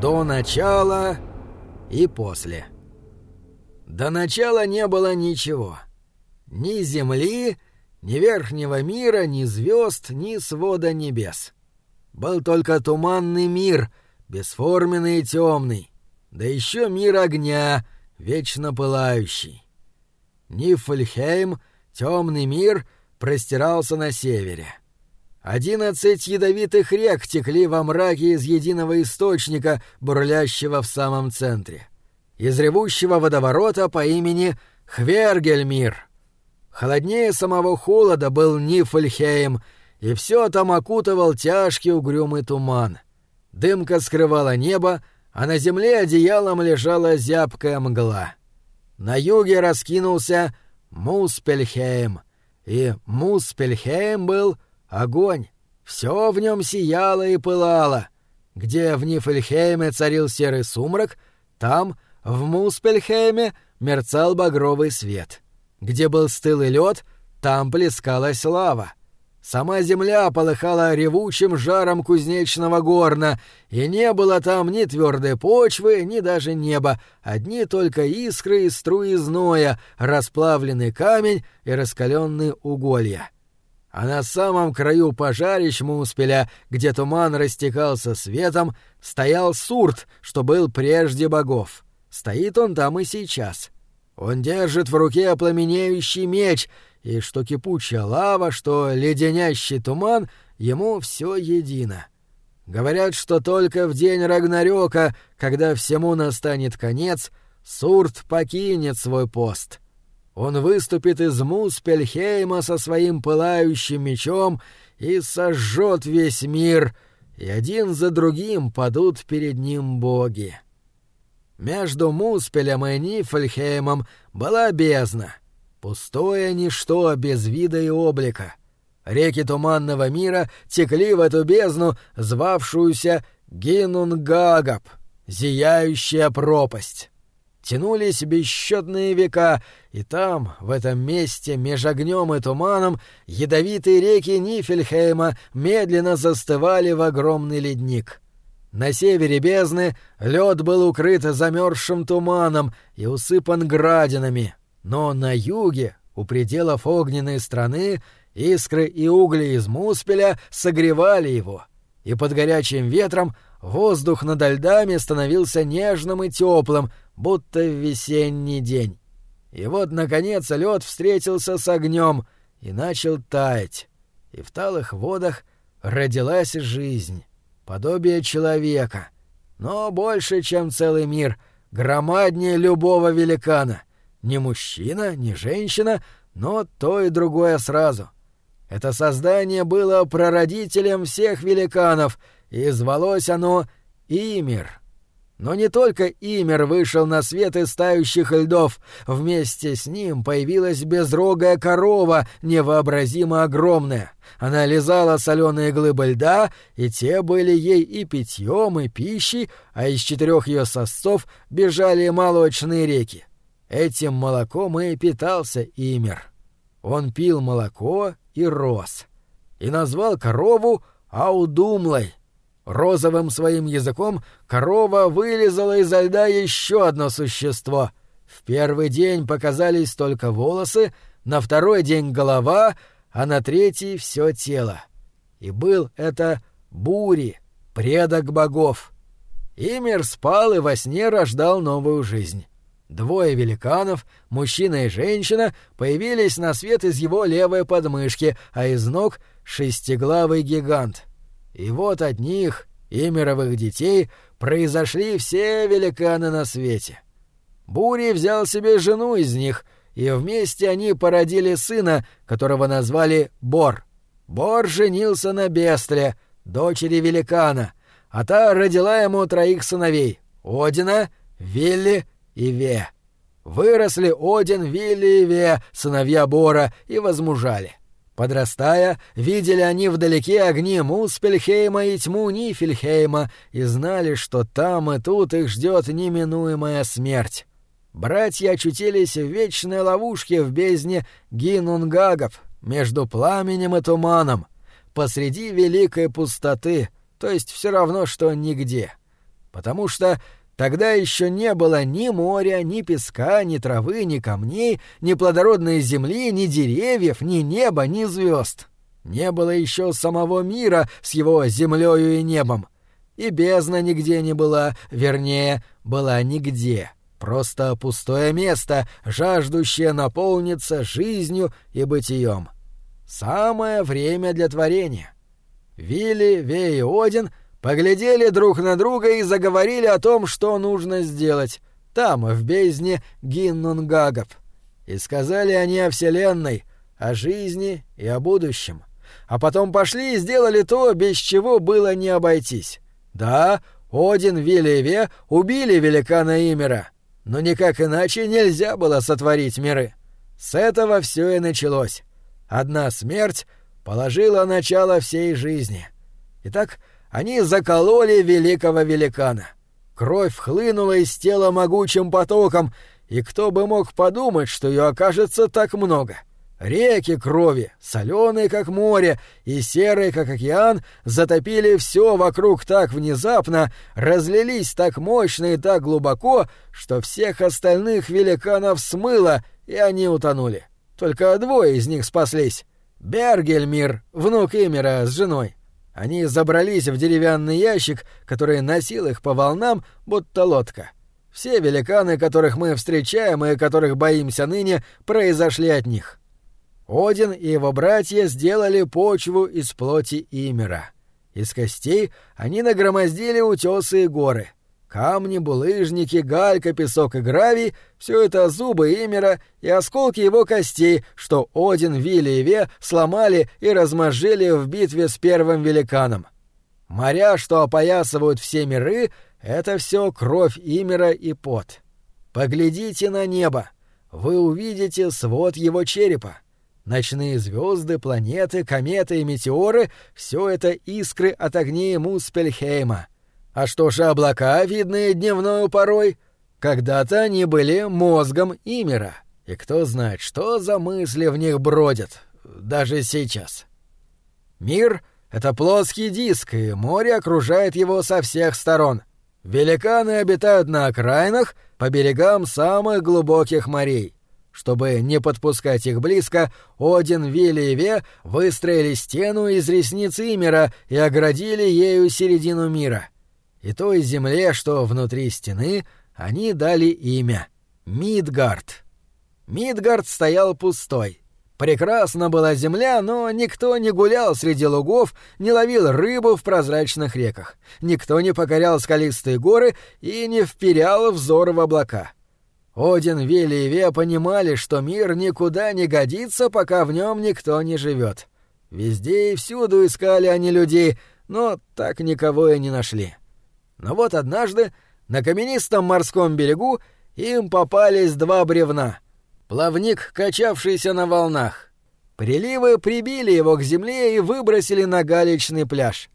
До начала и после. До начала не было ничего. Ни земли, ни верхнего мира, ни звезд, ни свода небес. Был только туманный мир, бесформенный и темный, да еще мир огня, вечно пылающий. Нифльхейм, темный мир, простирался на севере. Одиннадцать ядовитых рек текли во мраке из единого источника, бурлящего в самом центре. Из ревущего водоворота по имени Хвергельмир. Холоднее самого холода был Нифльхейм, и все там окутывал тяжкий угрюмый туман. Дымка скрывала небо, а на земле одеялом лежала зябкая мгла. На юге раскинулся Муспельхейм, и Муспельхейм был — Огонь. Все в нем сияло и пылало. Где в Нифельхейме царил серый сумрак, там, в Муспельхейме, мерцал багровый свет. Где был стылый лед, там плескалась лава. Сама земля полыхала ревучим жаром кузнечного горна, и не было там ни твердой почвы, ни даже неба, одни только искры и струи зноя, расплавленный камень и раскаленные уголья а на самом краю пожарищ Муспеля, где туман растекался светом, стоял Сурт, что был прежде богов. Стоит он там и сейчас. Он держит в руке пламенеющий меч, и что кипучая лава, что леденящий туман, ему все едино. Говорят, что только в день Рагнарёка, когда всему настанет конец, Сурт покинет свой пост — он выступит из Муспельхейма со своим пылающим мечом и сожжет весь мир, и один за другим падут перед ним боги. Между Муспелем и Нифльхеймом была бездна. Пустое ничто без вида и облика. Реки Туманного мира текли в эту бездну, звавшуюся Гинунгагап, зияющая пропасть. Тянулись бесчетные века, и там, в этом месте, меж огнем и туманом, ядовитые реки Нифельхейма медленно застывали в огромный ледник. На севере бездны лед был укрыт замерзшим туманом и усыпан градинами, но на юге, у пределов огненной страны, искры и угли из муспеля согревали его, и под горячим ветром воздух над льдами становился нежным и теплым, будто в весенний день. И вот, наконец, лед встретился с огнем и начал таять. И в талых водах родилась жизнь, подобие человека, но больше, чем целый мир, громаднее любого великана. Не мужчина, не женщина, но то и другое сразу. Это создание было прародителем всех великанов, и звалось оно Имир. Но не только Имер вышел на свет из тающих льдов. Вместе с ним появилась безрогая корова, невообразимо огромная. Она лизала соленые глыбы льда, и те были ей и питьем, и пищей, а из четырех ее сосцов бежали молочные реки. Этим молоком и питался Имер. Он пил молоко и рос. И назвал корову Аудумлой, Розовым своим языком корова вылезала изо льда еще одно существо. В первый день показались только волосы, на второй день голова, а на третий все тело. И был это Бури, предок богов. Имер спал и во сне рождал новую жизнь. Двое великанов, мужчина и женщина, появились на свет из его левой подмышки, а из ног — шестиглавый гигант — и вот от них, и мировых детей, произошли все великаны на свете. Бури взял себе жену из них, и вместе они породили сына, которого назвали Бор. Бор женился на Бестле, дочери великана, а та родила ему троих сыновей — Одина, Вилли и Ве. Выросли Один, Вилли и Ве, сыновья Бора, и возмужали. Подрастая, видели они вдалеке огни Муспельхейма и тьму Нифельхейма и знали, что там и тут их ждет неминуемая смерть. Братья очутились в вечной ловушке в бездне Гинунгагов, между пламенем и туманом, посреди великой пустоты, то есть все равно, что нигде. потому что тогда еще не было ни моря, ни песка, ни травы, ни камней, ни плодородной земли, ни деревьев, ни неба, ни звезд. Не было еще самого мира с его землею и небом. И бездна нигде не была, вернее, была нигде. Просто пустое место, жаждущее наполниться жизнью и бытием. Самое время для творения. Вилли, Вей Один поглядели друг на друга и заговорили о том, что нужно сделать. Там, в бездне Гиннунгагов. И сказали они о Вселенной, о жизни и о будущем. А потом пошли и сделали то, без чего было не обойтись. Да, Один, Вилли и убили великана Имера — но никак иначе нельзя было сотворить миры. С этого все и началось. Одна смерть положила начало всей жизни. Итак, они закололи великого великана. Кровь хлынула из тела могучим потоком, и кто бы мог подумать, что ее окажется так много — Реки крови, соленые как море и серые как океан, затопили все вокруг так внезапно, разлились так мощно и так глубоко, что всех остальных великанов смыло, и они утонули. Только двое из них спаслись. Бергельмир, внук Эмира с женой. Они забрались в деревянный ящик, который носил их по волнам, будто лодка. Все великаны, которых мы встречаем и которых боимся ныне, произошли от них. Один и его братья сделали почву из плоти Имера. Из костей они нагромоздили утесы и горы. Камни, булыжники, галька, песок и гравий — все это зубы Имера и осколки его костей, что Один, Вилли и Ве сломали и размозжили в битве с первым великаном. Моря, что опоясывают все миры — это все кровь Имера и пот. Поглядите на небо. Вы увидите свод его черепа. Ночные звезды, планеты, кометы и метеоры — все это искры от огней Муспельхейма. А что же облака, видные дневною порой? Когда-то они были мозгом Имера. И кто знает, что за мысли в них бродят, даже сейчас. Мир — это плоский диск, и море окружает его со всех сторон. Великаны обитают на окраинах, по берегам самых глубоких морей. Чтобы не подпускать их близко, Один, Вилли и Ве выстроили стену из ресниц Имера и оградили ею середину мира. И той земле, что внутри стены, они дали имя — Мидгард. Мидгард стоял пустой. Прекрасна была земля, но никто не гулял среди лугов, не ловил рыбу в прозрачных реках. Никто не покорял скалистые горы и не вперял взор в облака. — один, Вилли и Ве понимали, что мир никуда не годится, пока в нем никто не живет. Везде и всюду искали они людей, но так никого и не нашли. Но вот однажды на каменистом морском берегу им попались два бревна. Плавник, качавшийся на волнах. Приливы прибили его к земле и выбросили на галечный пляж.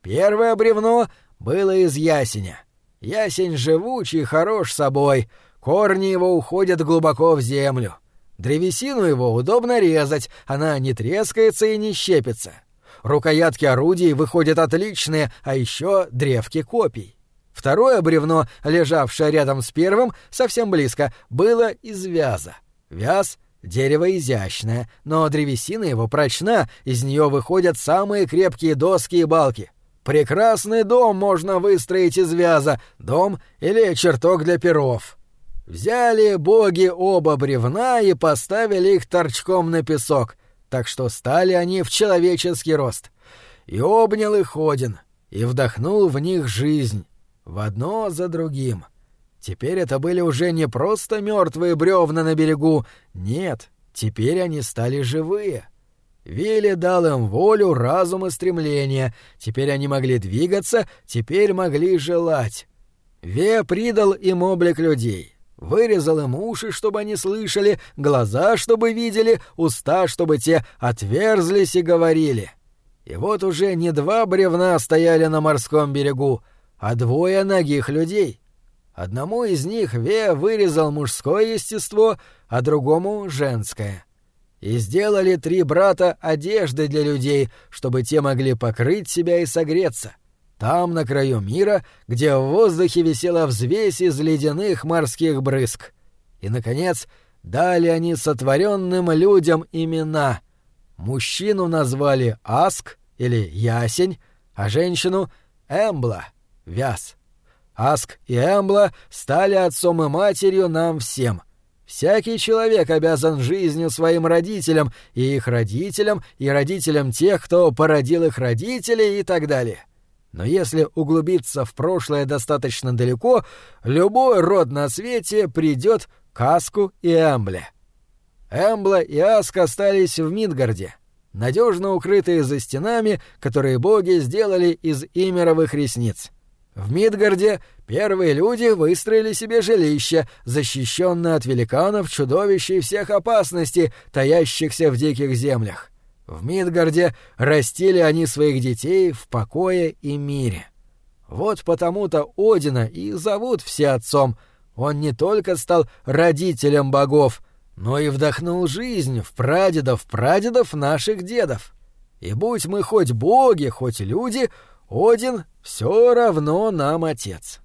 Первое бревно было из ясеня. Ясень живучий, хорош собой — Корни его уходят глубоко в землю. Древесину его удобно резать, она не трескается и не щепится. Рукоятки орудий выходят отличные, а еще древки копий. Второе бревно, лежавшее рядом с первым, совсем близко, было из вяза. Вяз — дерево изящное, но древесина его прочна, из нее выходят самые крепкие доски и балки. Прекрасный дом можно выстроить из вяза, дом или чертог для перов. Взяли боги оба бревна и поставили их торчком на песок, так что стали они в человеческий рост. И обнял их Один, и вдохнул в них жизнь, в одно за другим. Теперь это были уже не просто мертвые бревна на берегу, нет, теперь они стали живые. Вилли дал им волю, разум и стремление, теперь они могли двигаться, теперь могли желать. Ве придал им облик людей, Вырезал им уши, чтобы они слышали, глаза, чтобы видели, уста, чтобы те отверзлись и говорили. И вот уже не два бревна стояли на морском берегу, а двое ногих людей. Одному из них Ве вырезал мужское естество, а другому — женское. И сделали три брата одежды для людей, чтобы те могли покрыть себя и согреться. Там, на краю мира, где в воздухе висела взвесь из ледяных морских брызг. И, наконец, дали они сотворенным людям имена. Мужчину назвали Аск или Ясень, а женщину — Эмбла, Вяз. Аск и Эмбла стали отцом и матерью нам всем. Всякий человек обязан жизнью своим родителям, и их родителям, и родителям тех, кто породил их родителей и так далее. Но если углубиться в прошлое достаточно далеко, любой род на свете придет к Аску и Эмбле. Эмбла и Аск остались в Мидгарде, надежно укрытые за стенами, которые боги сделали из имеровых ресниц. В Мидгарде первые люди выстроили себе жилище, защищенное от великанов, чудовищ и всех опасностей, таящихся в диких землях. В Мидгарде растили они своих детей в покое и мире. Вот потому-то Одина и зовут все отцом. Он не только стал родителем богов, но и вдохнул жизнь в прадедов-прадедов наших дедов. И будь мы хоть боги, хоть люди — один все равно нам отец.